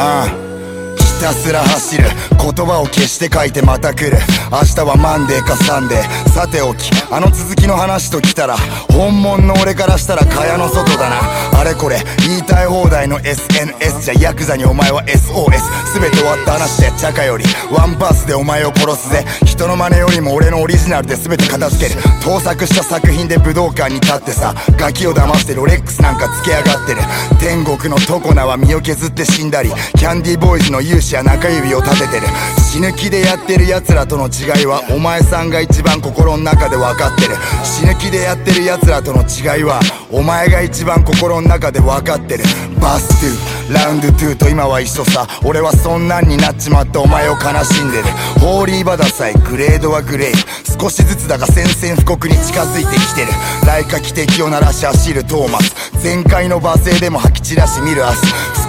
Ah. つら走る。言葉を消して書いてまた来る。明日は Monday か Sunday。さておきあの続きの話ときたら本物の俺からしたら蚊帳の外だな。あれこれ言いたい放題の SNS じゃヤクザにお前は SOS 全て終わった話でチャカより one verse でお前を殺すぜ。人の真似よりも俺のオリジナルで全て片付ける。盗作した作品で武道館に立ってさガキを騙してロレックスなんかつけやがってる。天国の常名は身を削って死んだりキャンディーボーイズの勇姿や中指を立ててる。死ぬ気でやってる奴らとの違いはお前さんが一番心の中で分かってる。死ぬ気でやってる奴らとの違いはお前が一番心の中で分かってる。バス2ラウンド2と今は一緒さ。俺はそんなんになっちまってお前を悲しんでる。ホーリーバダサイグレードはグレイ少しずつだが宣戦布告に近づいてきてる。来夏汽笛を鳴らし走るトーマス。前回の罵声でも吐き散らし見る明日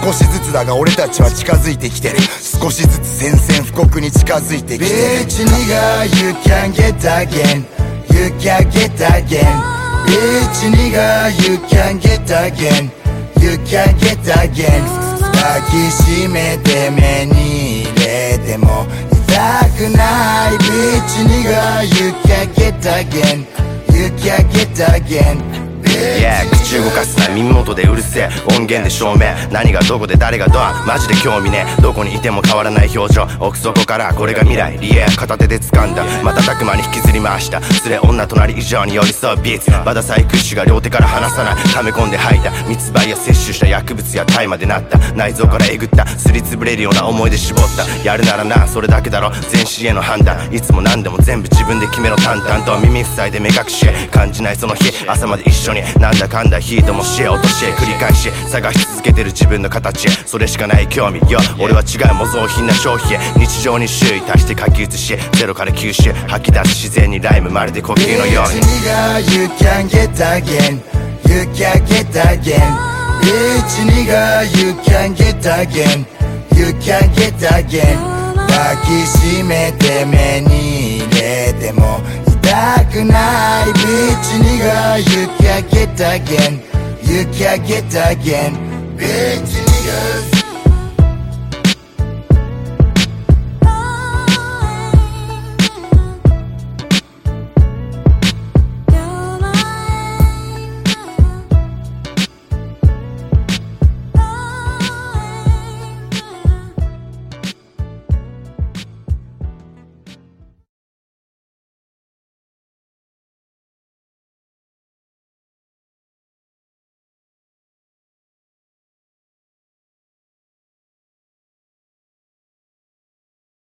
少しずつだが俺たちは近づいてきてる。少しずつ宣戦布告に近づいてきてる。Bitch nigga you can get again You can get again Bitch nigga you can get again You can get again 抱きしめて目に入れても痛くない Bitch nigga you can get again You can get again Yeah 口動かすな。耳元でうるせえ。音源で照明。何がどこで誰がドア。マジで興味ねえ。どこにいても変わらない表情。奥底からこれが未来。リエ片手で掴んだ。瞬く間に引きずり回した。連れ女隣以上に寄り添う。ビーツバダサイクッシュが両手から離さない。溜め込んで吐いた。密売や摂取した薬物や大麻でなった。内臓からえぐった。すりつぶれるような思い出絞った。やるならなそれだけだろ。全身への判断。いつも何でも全部自分で決めろ。淡々と耳塞いで目隠し感じないその日。朝まで一緒に。なんだかんだヒートもし落とし繰り返し探し続けてる自分の形それしかない興味よ。俺は違う模造品な消費へ。日常に周囲足して書き写しゼロから吸収吐き出す自然にライムまるで呼吸のように。you can get again You can get again Bitch nigga you can get again You can get again 抱きしめて目に入れても Dark night, bitch, nigga You can't get again You can't get again Bitch, nigga.